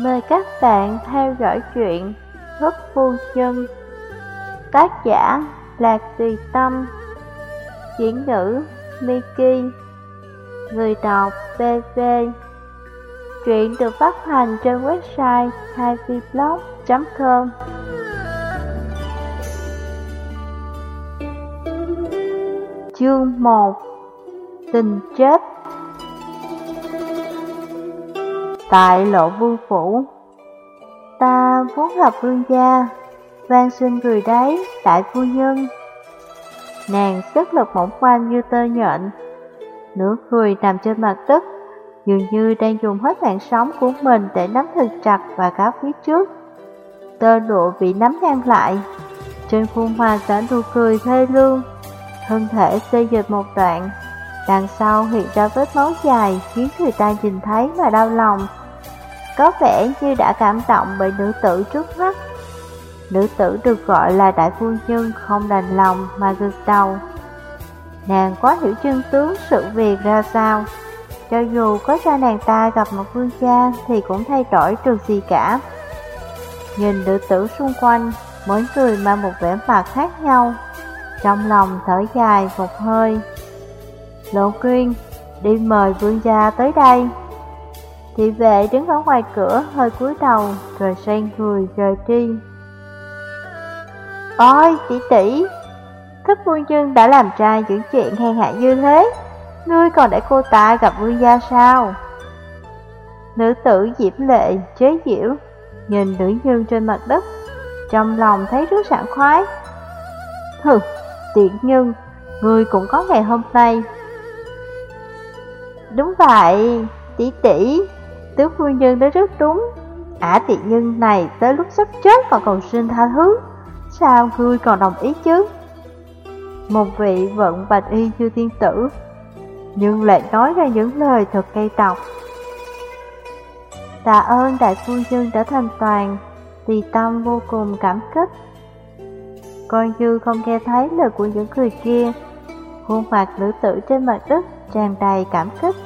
Mời các bạn theo dõi chuyện Thất Phu Nhân, Tác giả Lạc Tùy Tâm, Diễn ngữ Miki, Người đọc BV Truyện được phát hành trên website 2vblog.com Chương 1 Tình chết. Tại lộ vương phủ. Ta vốn gặp vương gia van xin người đấy, đại phu nhân. Nàng sức lực mỏng quanh như tơ nhện Nửa người nằm trên mặt đất Dường như đang dùng hết mạng sống của mình để nắm thật chặt và cáo phía trước. Tơ lụa bị nắm nhăn lại Trên khuôn mặt đã nụ cười thê lương Thân thể xây dịch một đoạn Đằng sau hiện ra vết máu dài khiến người ta nhìn thấy mà đau lòng. Có vẻ như đã cảm động bởi nữ tử trước mắt. Nữ tử được gọi là đại phu nhân không đành lòng mà gật đầu. Nàng quá hiểu chân tướng sự việc ra sao. Cho dù có cho nàng ta gặp một vương gia thì cũng thay đổi được gì cả. Nhìn nữ tử xung quanh, mỗi người mang một vẻ mặt khác nhau. Trong lòng thở dài một hơi. Lộ quyên, đi mời vương gia tới đây. Thị vệ đứng ở ngoài cửa hơi cúi đầu rồi xoay người rời đi Ôi, tỷ tỷ, thức vương nhân đã làm trai những chuyện hèn hạ như thế, ngươi còn để cô ta gặp vương gia sao? Nữ tử diễm lệ, chế diễu, nhìn nữ nhân trên mặt đất, trong lòng thấy rất sảng khoái. Hừ, tiện nhân, ngươi cũng có ngày hôm nay. Đúng vậy, tỷ tỷ, tứ phu nhân đã rất đúng. Ả tiện nhân này tới lúc sắp chết còn cầu xin tha thứ. Sao ngươi còn đồng ý chứ? Một vị vận bạch y như tiên tử, Nhưng lại nói ra những lời thật gây độc Tạ ơn đại phu nhân đã thành toàn, Tỳ tâm vô cùng cảm kích Coi như không nghe thấy lời của những người kia, Khuôn mặt nữ tử trên mặt đất tràn đầy cảm kích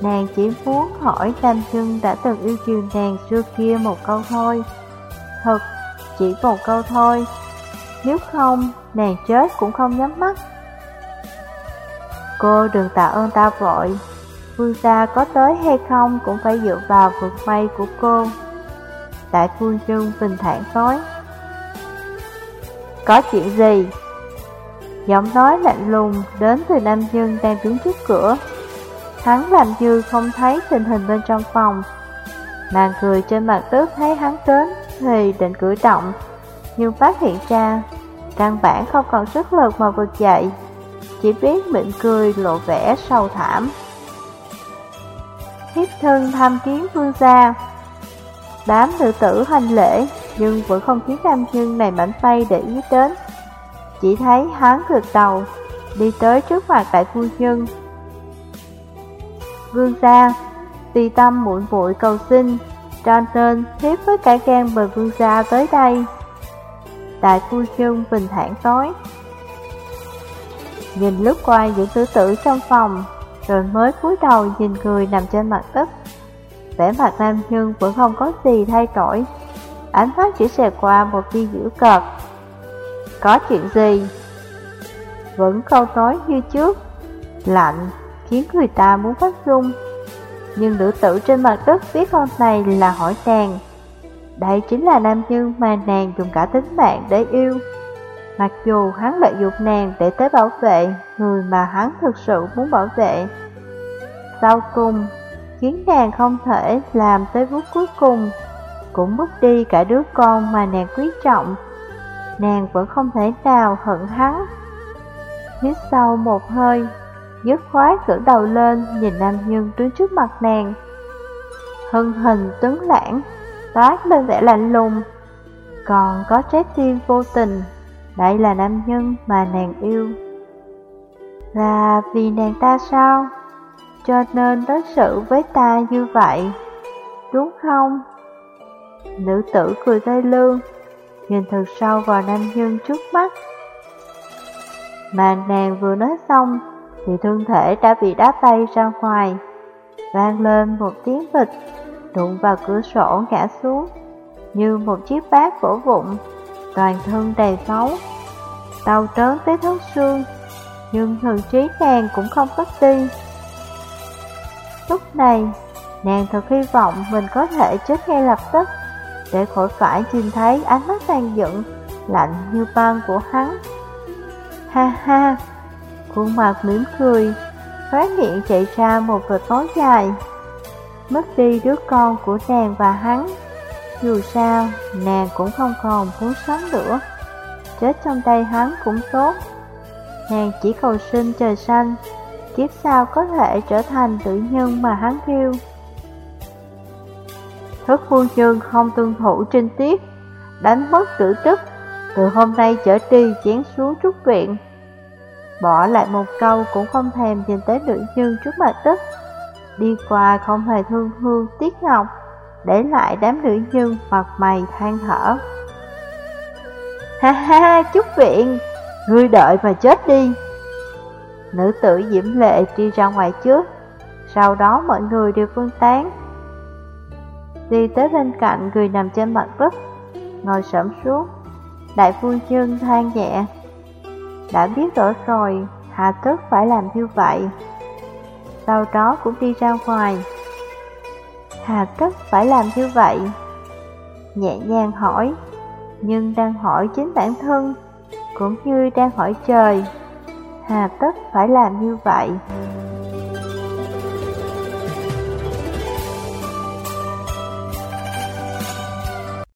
Nàng chỉ muốn hỏi Tam Trưng đã từng yêu chiều nàng xưa kia một câu thôi. Thật chỉ một câu thôi. Nếu không, nàng chết cũng không nhắm mắt. Cô đừng tạ ơn ta vội. Vương gia có tới hay không cũng phải dựa vào vượt may của cô. Đại Phương Trưng bình thản nói. Có chuyện gì? Giọng nói lạnh lùng đến từ nam dương đang đứng trước cửa. Hắn làm như không thấy tình hình bên trong phòng Nàng cười trên mặt tước thấy hắn đến thì định cử động, nhưng phát hiện ra căn bản không còn sức lực mà vực dậy, chỉ biết mỉm cười lộ vẻ sâu thảm. Thiếp thân tham kiến vương gia Đám nữ tử hành lễ nhưng vẫn không khiến nam nhân này mảnh tay để ý đến. Chỉ thấy hắn gật đầu, đi tới trước mặt đại phu nhân. Vương gia, tùy tâm muộn vội cầu xin, cho nên thiếp với cả gan mời vương gia tới đây. Đại phu nhân bình thản nói. Nhìn lướt qua những tử tử trong phòng Rồi mới cúi đầu nhìn người nằm trên mặt đất. Vẻ mặt nam nhân vẫn không có gì thay đổi Ánh mắt chỉ xẹt qua một tia dữ cợt Có chuyện gì? Vẫn câu nói như trước Lạnh khiến người ta muốn phát run. Nhưng nữ tử trên mặt đất biết con này là hỏi nàng Đây chính là nam nhân mà nàng dùng cả tính mạng để yêu. Mặc dù hắn lợi dụng nàng để tới bảo vệ người mà hắn thực sự muốn bảo vệ. Sau cùng, khiến nàng không thể làm tới bước cuối cùng Cũng mất đi cả đứa con mà nàng quý trọng. Nàng vẫn không thể nào hận hắn. Hít sâu một hơi dứt khoát ngẩng đầu lên nhìn nam nhân đứng trước mặt nàng. Hân hình tuấn lãng, toát lên vẻ lạnh lùng, còn có trái tim vô tình, đây là nam nhân mà nàng yêu. Là vì nàng ta sao? Cho nên đối xử với ta như vậy, đúng không? Nữ tử cười tây lương, nhìn thật sâu vào nam nhân trước mắt. Mà nàng vừa nói xong, thì thân thể đã bị đá bay ra ngoài, vang lên một tiếng vịt, đụng vào cửa sổ ngã xuống, như một chiếc bát vỗ vụn, toàn thân đầy máu. Đau trớn tới thấu xương, nhưng thần trí nàng cũng không mất đi. Lúc này, nàng thật hy vọng mình có thể chết ngay lập tức, để khỏi phải nhìn thấy ánh mắt tàn giận, lạnh như băng của hắn. Ha ha, khuôn mặt mỉm cười, phát miệng chạy ra một vệt máu dài. Mất đi đứa con của nàng và hắn, dù sao, nàng cũng không còn muốn sống nữa. Chết trong tay hắn cũng tốt. Nàng chỉ cầu xin trời xanh, kiếp sau có thể trở thành tự nhân mà hắn yêu. thất phu nhân không tuân thủ trinh tiết, đánh mất tử tức, từ hôm nay trở đi chén xuống trúc viện. Bỏ lại một câu cũng không thèm nhìn tới nữ nhân trước mặt đất, đi qua không hề thương hương tiếc ngọc, để lại đám nữ nhân mặt mày than thở. Ha ha, chúc viện, ngươi đợi mà chết đi. Nữ tử diễm lệ đi ra ngoài trước, sau đó mọi người đều phân tán. Đi tới bên cạnh người nằm trên mặt đất, ngồi sẫm xuống. Đại phu nhân than nhẹ. Đã biết rõ rồi, hà tức phải làm như vậy. Sau đó cũng đi ra ngoài. Hà tất phải làm như vậy? Nhẹ nhàng hỏi, nhưng đang hỏi chính bản thân, cũng như đang hỏi trời. Hà tất phải làm như vậy?